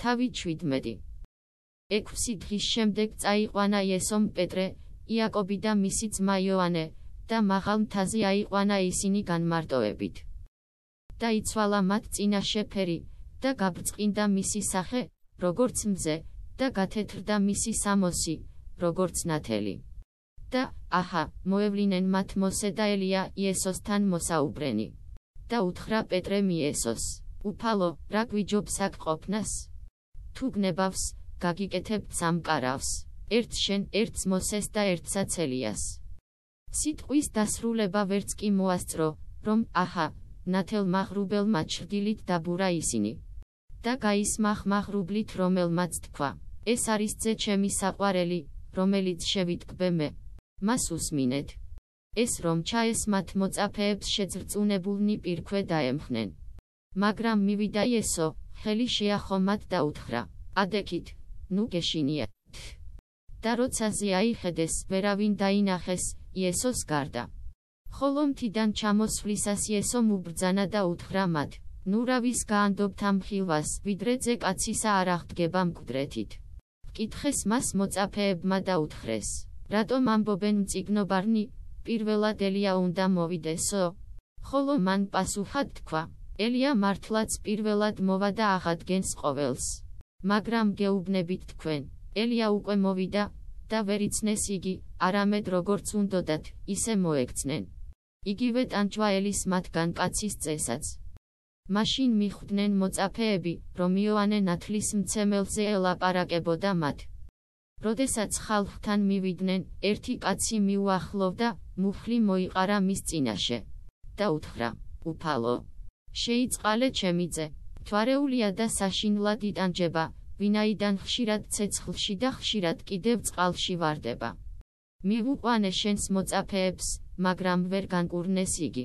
თავი 17. ექვსი დღის შემდეგ წაიყვანა იესომ პეტრე, იაკობი და მისი ძმა იოანე, და მაღალ მთაზე აიყვანა ისინი განმარტოებით. და იცვალა მათ წინაშე ფერი, და გაბრწყინდა მისი სახე, როგორც მზე, და გათეთრდა მისი სამოსი, როგორც ნათელი. და, აჰა, მოევლინენ მათ მოსე და ელია იესოსთან მოსაუბრენი. და უთხრა პეტრემ იესოს, უფალო, რა გვიჯობს აქ ყოფნას? თუ გნებავს, გაგიკეთებთ სამყარავს. ერთს შენ, ერთს მოსეს და ერთსაც ელიას. სიტყვის დასრულება ვერც კი მოასწრო, რომ აჰა, ნათელ მაღრუბელ მაჩრდილით დაბურა ისინი. და გაისმახ მაღრუბლით რომელმაც თქვა, ეს არის ძე ჩემი საყვარელი, რომელიც შევიტკბე მე. მას უსმინეთ. ეს რომ ჩაეს მათ მოწაფეებს შეძრწუნებულნი პირქვე დაემხნენ. მაგრამ მივიდა ესო, ხელი შეახო მათ და უთხრა, ადექით, ნუ გეშინია. და როცა ზიაიხედეს, ვერავინ დაინახეს, იესოს გარდა. ხოლო მთიდან ჩამოსვლისას იესო მუბრძანა და უთხრა მათ, ნუ რავის გაანდობთ ამ ხილვას, ვიდრე ძე კაცისა არ აღდგება მკვდრეთით. კითხეს მას მოწაფეებმა და უთხრეს, რატომ ამბობენ მწიგნობარნი, პირველად ელია უნდა მოვიდესო? ხოლო მან პასუხად თქვა, ელია მართლაც პირველად მოვა და აღადგენს ყოველს. მაგრამ გეუბნებით თქვენ, ელია უკვე მოვიდა და ვერ იცნეს იგი, არამედ როგორც უნდოდათ, ისე მოექცნენ. იგივე ტანჯვაელის მათგან კაცის წესაც. მაშინ მიხვდნენ მოწაფეები, რომ იოანე ნათლის მცემელზე ელაპარაკებოდა მათ. როდესაც ხალხთან მივიდნენ, ერთი კაცი მიუახლოვდა, მუხლი მოიყარა მის წინაშე და უთხრა: "უფალო, შეიწყალე ჩემიძე, თვარეულია და საშინლად იტანჯება, ვინაიდან ხშირად ცეცხლში და ხშირად კიდევ წყალში ვარდება. მიუყვანე შენს მოწაფეებს, მაგრამ ვერ განკურნეს იგი.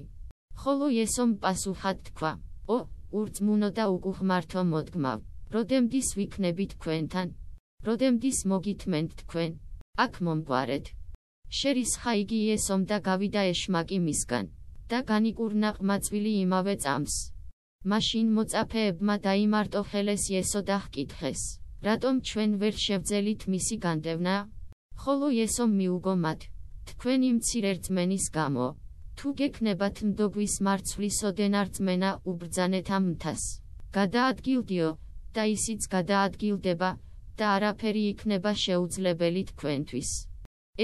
ხოლო ესომ პასუხად თქვა: "ო, ურწმუნო და უკუღმართო მოდგმავ, როდემდის ვიქნები თქვენთან? როდემდის მოგითმენთ თქვენ? აქ მომგვარეთ." შერისხა იგი ესომ და გავიდა ეშმაკი მისგან და განიკურნა ყმაწვილი იმავე წამს. მაშინ მოწაფეებმა დაიმარტო ხელეს იესო და ჰკითხეს, რატომ ჩვენ ვერ შევძელით მისი განდევნა? ხოლო იესო მიუგო მათ, თქვენი მცირერწმენის გამო, თუ გეკნებათ მდოგვის მარცვლის ოდენარწმენა უბრძანეთ ამ მთას, გადაადგილდიო, და ისიც გადაადგილდება, და არაფერი იქნება შეუძლებელი თქვენთვის.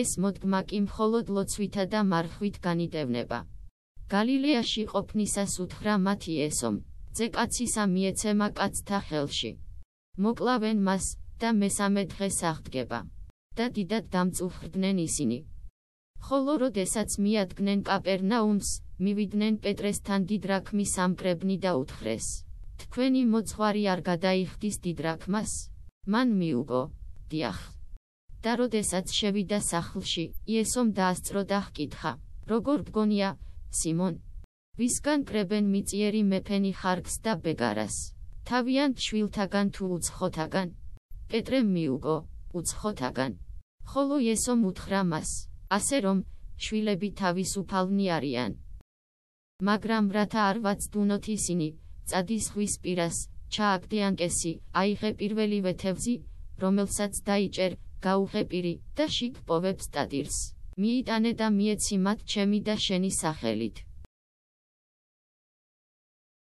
ეს მოდგმა კი მხოლოდ ლოცვითა და მარხვით განიდევნება. გალილეაში ყოფნისას უთხრა მათ იესომ, ძე კაცისა მიეცემა კაცთა ხელში. მოკლავენ მას და მესამე დღეს აღდგება. და დიდად დამწუხრდნენ ისინი. ხოლო როდესაც მიადგნენ კაპერნაუმს, მივიდნენ პეტრესთან დიდრაქმის ამკრებნი და უთხრეს: თქვენი მოძღვარი არ გადაიხდის დიდრაქმას? მან მიუგო: დიახ. და როდესაც შევიდა სახლში, იესომ დაასწრო და ჰკითხა: როგორ გგონია, სიმონ? ვისგან კრებენ მიწიერი მეფენი ხარკს და ბეგარას. თავიან შვილთაგან თუ უცხოთაგან? პეტრე მიუგო, უცხოთაგან. ხოლო ესომ უთხრა მას, ასე რომ, შვილები თავისუფალნი არიან. მაგრამ რათა არ ვაცდუნოთ ისინი, წადის ხვის პირას, ჩააგდიანკესი, აიღე პირველივე თევზი, რომელსაც დაიჭერ, გაუღე პირი და შიგ პოვებს ტადირს. მიიტანე და მიეცი მათ ჩემი და შენი სახელით.